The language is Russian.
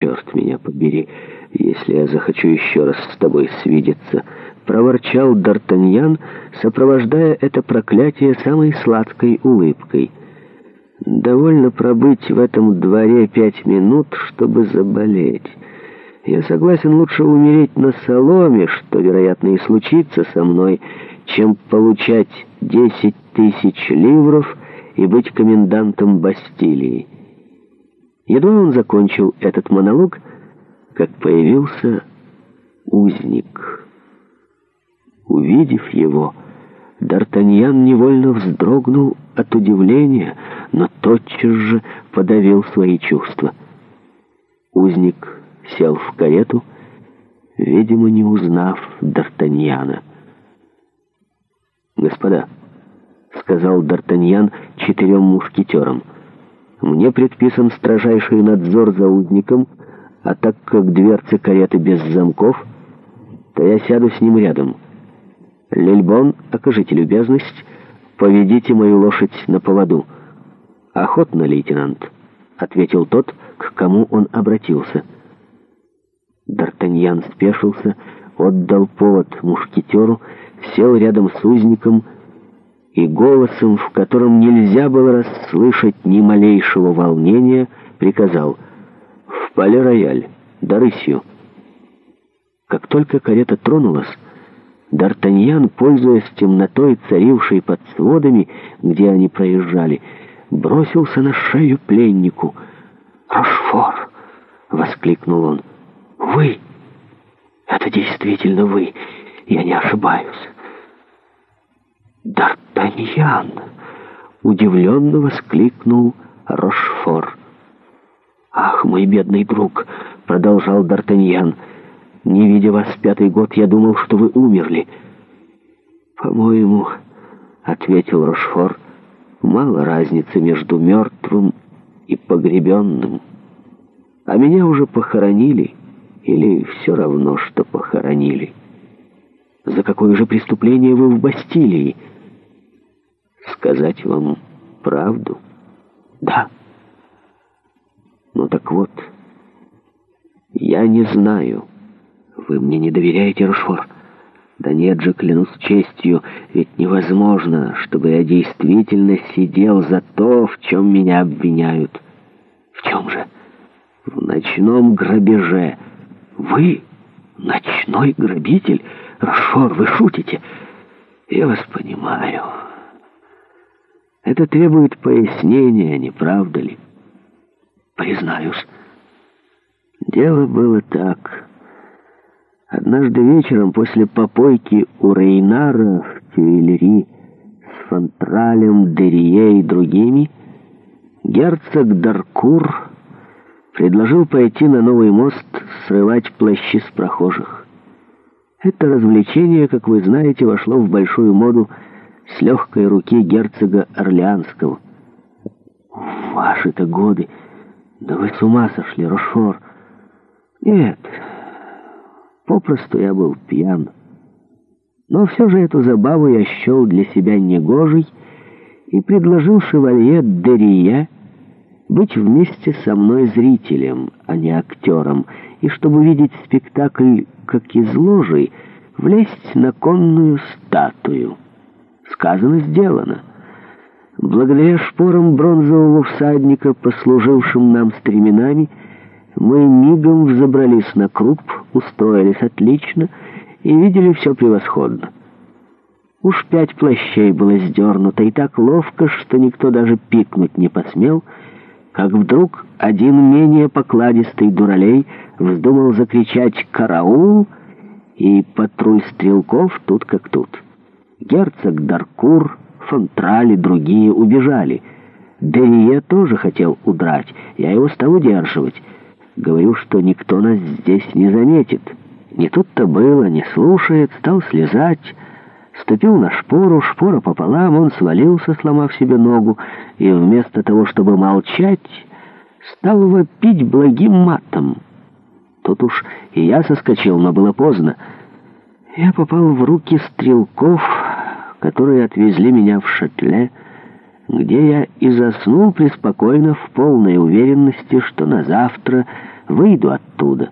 «Черт меня побери, если я захочу еще раз с тобой свидеться!» — проворчал Д'Артаньян, сопровождая это проклятие самой сладкой улыбкой. «Довольно пробыть в этом дворе пять минут, чтобы заболеть. Я согласен лучше умереть на соломе, что, вероятно, и случится со мной, чем получать десять тысяч ливров и быть комендантом Бастилии». Едва он закончил этот монолог, как появился узник. Увидев его, Д'Артаньян невольно вздрогнул от удивления, но тотчас же подавил свои чувства. Узник сел в карету, видимо, не узнав Д'Артаньяна. «Господа», — сказал Д'Артаньян четырем мушкетерам, — мне предписан строжайший надзор за узником, а так как дверцы кареты без замков, то я сяду с ним рядом. Лильбон, окажите любезность, поведите мою лошадь на поводу. Охотно, лейтенант, — ответил тот, к кому он обратился. Д'Артаньян спешился, отдал повод мушкетеру, сел рядом с узником, — и голосом, в котором нельзя было расслышать ни малейшего волнения, приказал «В поле-рояль, Дарысью». Как только карета тронулась, Д'Артаньян, пользуясь темнотой, царившей под сводами, где они проезжали, бросился на шею пленнику. «Рошфор!» — воскликнул он. «Вы! Это действительно вы! Я не ошибаюсь!» Дар «Ян!» — удивленно воскликнул Рошфор. «Ах, мой бедный друг!» — продолжал Д'Артаньян. «Не видя вас пятый год, я думал, что вы умерли». «По-моему...» — ответил Рошфор. «Мало разницы между мертвым и погребенным. А меня уже похоронили, или все равно, что похоронили. За какое же преступление вы в Бастилии?» сказать вам правду? Да. Ну так вот, я не знаю. Вы мне не доверяете, Рушфор. Да нет же, клянусь честью, ведь невозможно, чтобы я действительно сидел за то, в чем меня обвиняют. В чем же? В ночном грабеже. Вы? Ночной грабитель? Рошфор, вы шутите? Я вас понимаю. Это требует пояснения, не правда ли? Признаюсь. Дело было так. Однажды вечером после попойки у Рейнара в Тюильри с Фантралем, Дерье и другими герцог Даркур предложил пойти на новый мост срывать плащи с прохожих. Это развлечение, как вы знаете, вошло в большую моду «Связь» с легкой руки герцога Орлеанского. «Ваши-то годы! Да вы с ума сошли, Рошор!» «Нет, попросту я был пьян. Но все же эту забаву я счел для себя негожей и предложил шевалье Дерия быть вместе со мной зрителем, а не актером, и чтобы видеть спектакль как из ложи влезть на конную статую». Сказано, сделано. Благодаря шпорам бронзового всадника, послужившим нам стременами, мы мигом взобрались на круп, устроились отлично и видели все превосходно. Уж пять плащей было сдернуто, и так ловко, что никто даже пикнуть не посмел, как вдруг один менее покладистый дуралей вздумал закричать «Караул!» и патруль стрелков тут как тут. Герцог Даркур, Фонтраль и другие убежали. Дерие тоже хотел удрать, я его стал удерживать. Говорю, что никто нас здесь не заметит. Не тут-то было, не слушает, стал слезать. Ступил на шпору, шпора пополам, он свалился, сломав себе ногу, и вместо того, чтобы молчать, стал вопить благим матом. Тут уж и я соскочил, но было поздно. Я попал в руки стрелков, которые отвезли меня в шатле, где я и заснул преспокойно в полной уверенности, что на завтра выйду оттуда».